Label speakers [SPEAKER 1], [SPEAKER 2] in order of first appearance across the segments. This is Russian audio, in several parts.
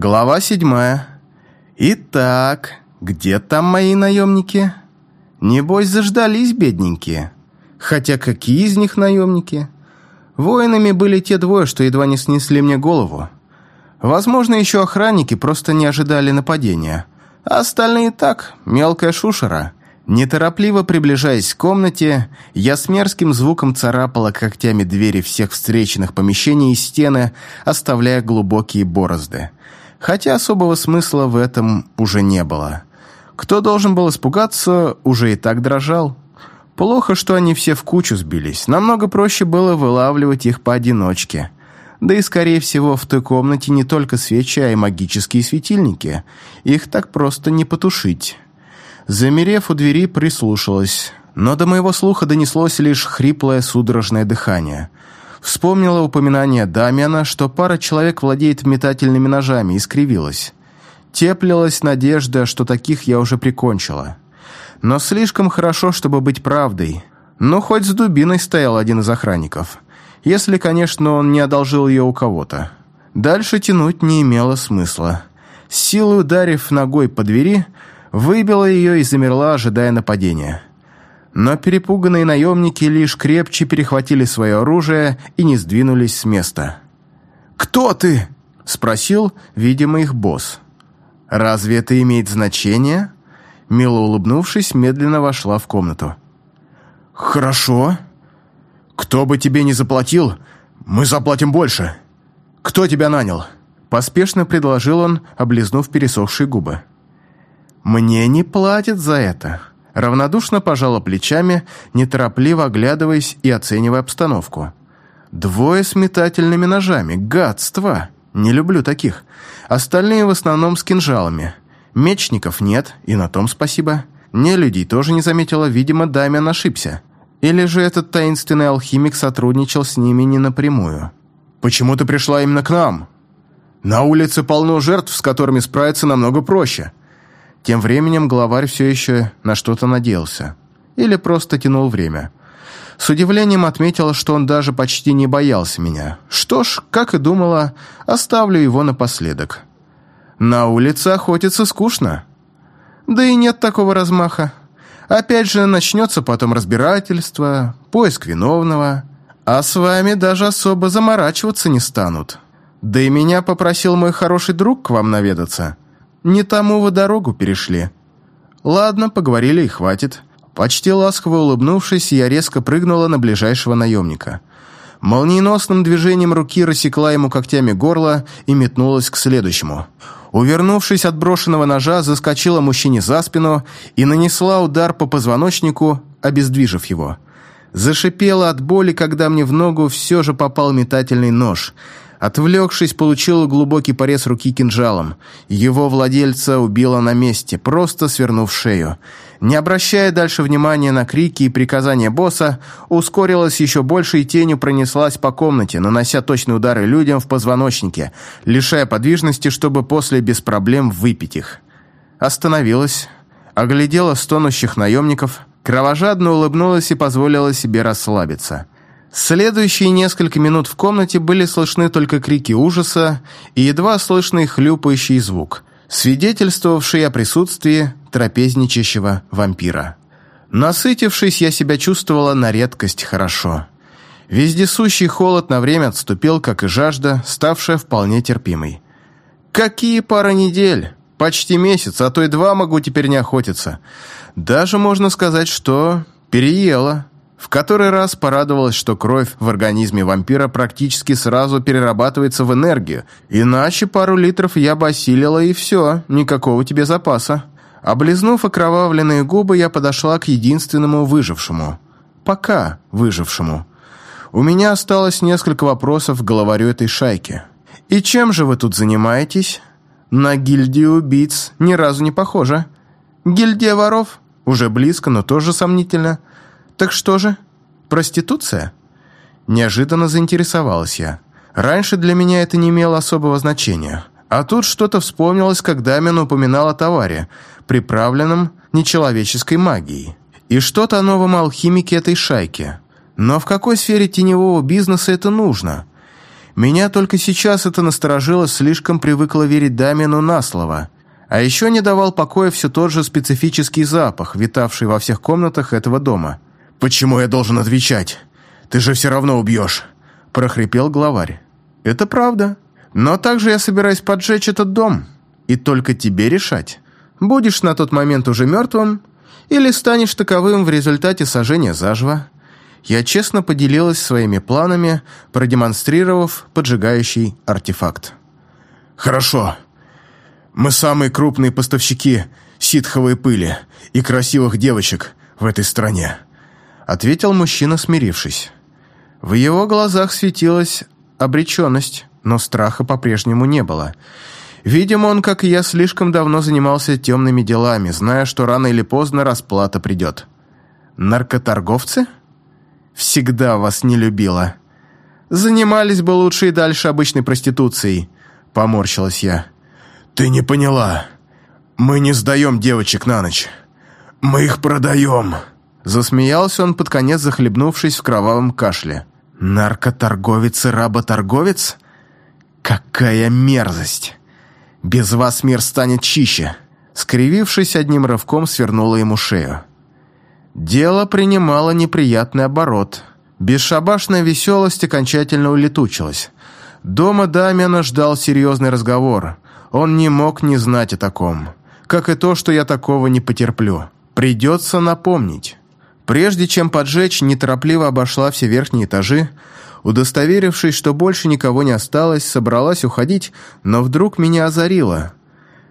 [SPEAKER 1] Глава седьмая. Итак, где там мои наемники? Небось, заждались бедненькие. Хотя какие из них наемники? Воинами были те двое, что едва не снесли мне голову. Возможно, еще охранники просто не ожидали нападения. А остальные так, мелкая шушера. Неторопливо приближаясь к комнате, я с мерзким звуком царапала когтями двери всех встреченных помещений и стены, оставляя глубокие борозды хотя особого смысла в этом уже не было. Кто должен был испугаться, уже и так дрожал. Плохо, что они все в кучу сбились. Намного проще было вылавливать их поодиночке. Да и, скорее всего, в той комнате не только свечи, а и магические светильники. Их так просто не потушить. Замерев у двери, прислушалась. Но до моего слуха донеслось лишь хриплое судорожное дыхание. Вспомнила упоминание Дамиана, что пара человек владеет метательными ножами, и скривилась. Теплилась надежда, что таких я уже прикончила. Но слишком хорошо, чтобы быть правдой. Но хоть с дубиной стоял один из охранников. Если, конечно, он не одолжил ее у кого-то. Дальше тянуть не имело смысла. Силой ударив ногой по двери, выбила ее и замерла, ожидая нападения но перепуганные наемники лишь крепче перехватили свое оружие и не сдвинулись с места. «Кто ты?» – спросил, видимо, их босс. «Разве это имеет значение?» Мило улыбнувшись, медленно вошла в комнату. «Хорошо. Кто бы тебе не заплатил, мы заплатим больше. Кто тебя нанял?» Поспешно предложил он, облизнув пересохшие губы. «Мне не платят за это», равнодушно пожала плечами, неторопливо оглядываясь и оценивая обстановку. «Двое с метательными ножами. Гадство! Не люблю таких. Остальные в основном с кинжалами. Мечников нет, и на том спасибо. Не людей тоже не заметила, видимо, Дамиан ошибся. Или же этот таинственный алхимик сотрудничал с ними не напрямую. «Почему ты пришла именно к нам?» «На улице полно жертв, с которыми справиться намного проще», тем временем главарь все еще на что-то надеялся. Или просто тянул время. С удивлением отметила, что он даже почти не боялся меня. Что ж, как и думала, оставлю его напоследок. На улице охотиться скучно. Да и нет такого размаха. Опять же, начнется потом разбирательство, поиск виновного. А с вами даже особо заморачиваться не станут. Да и меня попросил мой хороший друг к вам наведаться. Не тому вы дорогу перешли. Ладно, поговорили и хватит. Почти ласково улыбнувшись, я резко прыгнула на ближайшего наемника. Молниеносным движением руки рассекла ему когтями горло и метнулась к следующему. Увернувшись от брошенного ножа, заскочила мужчине за спину и нанесла удар по позвоночнику, обездвижив его. Зашипела от боли, когда мне в ногу все же попал метательный нож – Отвлекшись, получил глубокий порез руки кинжалом. Его владельца убило на месте, просто свернув шею. Не обращая дальше внимания на крики и приказания босса, ускорилась еще больше и тенью пронеслась по комнате, нанося точные удары людям в позвоночнике, лишая подвижности, чтобы после без проблем выпить их. Остановилась, оглядела стонущих наемников, кровожадно улыбнулась и позволила себе расслабиться – Следующие несколько минут в комнате были слышны только крики ужаса и едва слышный хлюпающий звук, свидетельствовавший о присутствии трапезничащего вампира. Насытившись, я себя чувствовала на редкость хорошо. Вездесущий холод на время отступил, как и жажда, ставшая вполне терпимой. Какие пара недель? Почти месяц, а то и два могу теперь не охотиться. Даже можно сказать, что переела. В который раз порадовалась, что кровь в организме вампира практически сразу перерабатывается в энергию, иначе пару литров я бы осилила и все, никакого тебе запаса. Облизнув окровавленные губы, я подошла к единственному выжившему. Пока выжившему. У меня осталось несколько вопросов к главарю этой шайки. «И чем же вы тут занимаетесь?» «На гильдию убийц ни разу не похоже. Гильдия воров? Уже близко, но тоже сомнительно. «Так что же? Проституция?» Неожиданно заинтересовалась я. Раньше для меня это не имело особого значения. А тут что-то вспомнилось, когда Дамин упоминал о товаре, приправленном нечеловеческой магией. И что-то о новом алхимике этой шайки. Но в какой сфере теневого бизнеса это нужно? Меня только сейчас это насторожило, слишком привыкла верить Дамину на слово. А еще не давал покоя все тот же специфический запах, витавший во всех комнатах этого дома. «Почему я должен отвечать? Ты же все равно убьешь!» – прохрипел главарь. «Это правда. Но также я собираюсь поджечь этот дом. И только тебе решать. Будешь на тот момент уже мертвым или станешь таковым в результате сожжения заживо я честно поделилась своими планами, продемонстрировав поджигающий артефакт. «Хорошо. Мы самые крупные поставщики ситховой пыли и красивых девочек в этой стране», ответил мужчина, смирившись. В его глазах светилась обреченность, но страха по-прежнему не было. Видимо, он, как и я, слишком давно занимался темными делами, зная, что рано или поздно расплата придет. «Наркоторговцы?» всегда вас не любила. Занимались бы лучше и дальше обычной проституцией», — поморщилась я. «Ты не поняла. Мы не сдаем девочек на ночь. Мы их продаем». Засмеялся он под конец, захлебнувшись в кровавом кашле. «Наркоторговец и работорговец? Какая мерзость! Без вас мир станет чище!» Скривившись одним рывком, свернула ему шею. Дело принимало неприятный оборот. Бесшабашная веселость окончательно улетучилась. Дома Дамиана ждал серьезный разговор. Он не мог не знать о таком. Как и то, что я такого не потерплю. Придется напомнить. Прежде чем поджечь, неторопливо обошла все верхние этажи, удостоверившись, что больше никого не осталось, собралась уходить, но вдруг меня озарило.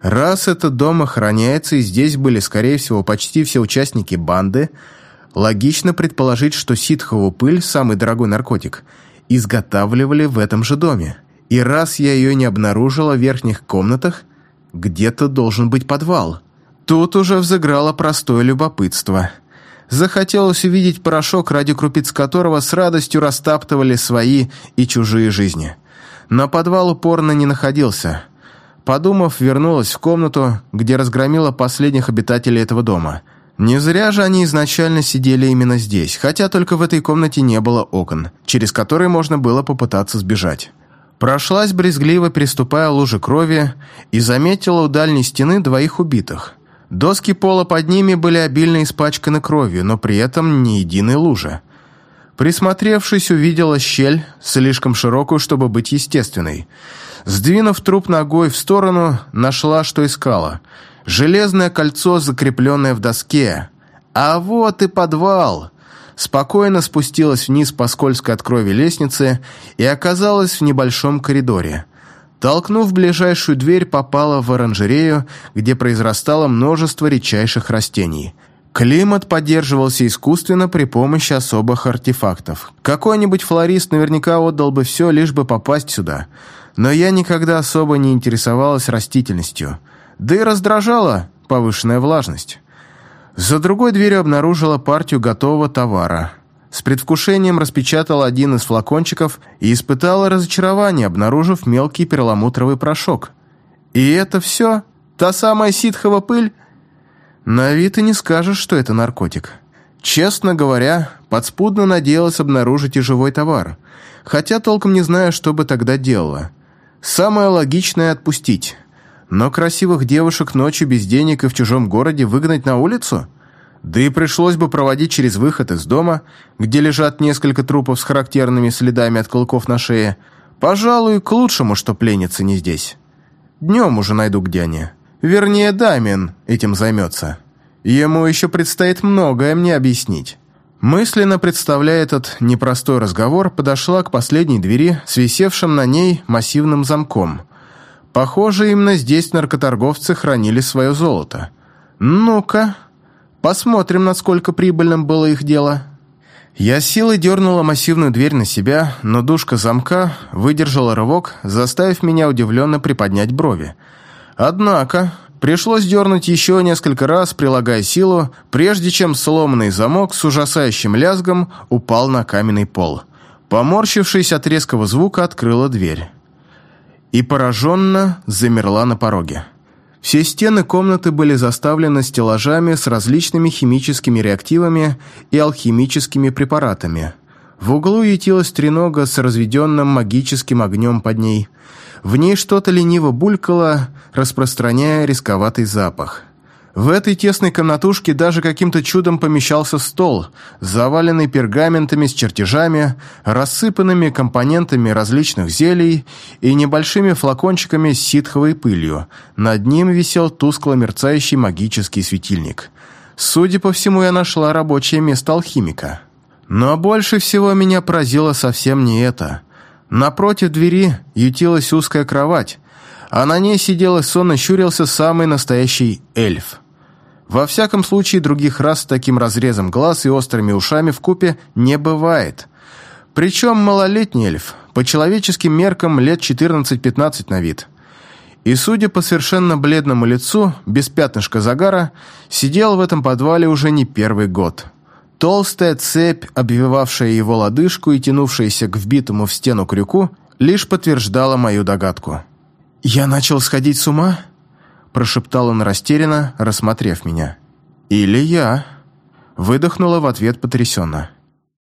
[SPEAKER 1] Раз этот дом охраняется и здесь были, скорее всего, почти все участники банды, логично предположить, что ситхову пыль, самый дорогой наркотик, изготавливали в этом же доме. И раз я ее не обнаружила в верхних комнатах, где-то должен быть подвал. Тут уже взыграло простое любопытство. Захотелось увидеть порошок, ради крупиц которого с радостью растаптывали свои и чужие жизни. Но подвал упорно не находился – Подумав, вернулась в комнату, где разгромила последних обитателей этого дома. Не зря же они изначально сидели именно здесь, хотя только в этой комнате не было окон, через которые можно было попытаться сбежать. Прошлась брезгливо, переступая лужи крови, и заметила у дальней стены двоих убитых. Доски пола под ними были обильно испачканы кровью, но при этом ни единой лужи. Присмотревшись, увидела щель, слишком широкую, чтобы быть естественной – Сдвинув труп ногой в сторону, нашла, что искала. Железное кольцо, закрепленное в доске. А вот и подвал. Спокойно спустилась вниз по скользкой от крови лестнице и оказалась в небольшом коридоре. Толкнув ближайшую дверь, попала в оранжерею, где произрастало множество редчайших растений. Климат поддерживался искусственно при помощи особых артефактов. Какой-нибудь флорист наверняка отдал бы все, лишь бы попасть сюда – но я никогда особо не интересовалась растительностью, да и раздражала повышенная влажность. За другой дверью обнаружила партию готового товара. С предвкушением распечатала один из флакончиков и испытала разочарование, обнаружив мелкий перламутровый порошок. И это все? Та самая ситхова пыль? На вид и не скажешь, что это наркотик. Честно говоря, подспудно надеялась обнаружить и живой товар, хотя толком не знаю, что бы тогда делала. Самое логичное – отпустить. Но красивых девушек ночью без денег и в чужом городе выгнать на улицу? Да и пришлось бы проводить через выход из дома, где лежат несколько трупов с характерными следами от клыков на шее. Пожалуй, к лучшему, что пленница не здесь. Днем уже найду, где они. Вернее, Дамин этим займется. Ему еще предстоит многое мне объяснить. Мысленно представляя этот непростой разговор, подошла к последней двери с на ней массивным замком. Похоже, именно здесь наркоторговцы хранили свое золото. Ну-ка, посмотрим, насколько прибыльным было их дело. Я силой дернула массивную дверь на себя, но душка замка выдержала рывок, заставив меня удивленно приподнять брови. Однако Пришлось дернуть еще несколько раз, прилагая силу, прежде чем сломанный замок с ужасающим лязгом упал на каменный пол. Поморщившись от резкого звука, открыла дверь. И пораженно замерла на пороге. Все стены комнаты были заставлены стеллажами с различными химическими реактивами и алхимическими препаратами. В углу ютилась тренога с разведенным магическим огнем под ней. В ней что-то лениво булькало, распространяя рисковатый запах. В этой тесной комнатушке даже каким-то чудом помещался стол, заваленный пергаментами с чертежами, рассыпанными компонентами различных зелий и небольшими флакончиками с ситховой пылью. Над ним висел тускло мерцающий магический светильник. Судя по всему, я нашла рабочее место алхимика. Но больше всего меня поразило совсем не это. Напротив двери ютилась узкая кровать, а на ней сидел и сонно щурился самый настоящий эльф. Во всяком случае, других рас с таким разрезом глаз и острыми ушами в купе не бывает. Причем малолетний эльф, по человеческим меркам лет 14-15 на вид. И, судя по совершенно бледному лицу, без пятнышка загара, сидел в этом подвале уже не первый год. Толстая цепь, обвивавшая его лодыжку и тянувшаяся к вбитому в стену крюку, лишь подтверждала мою догадку. «Я начал сходить с ума?» прошептал он растерянно, рассмотрев меня. «Или я?» Выдохнула в ответ потрясенно.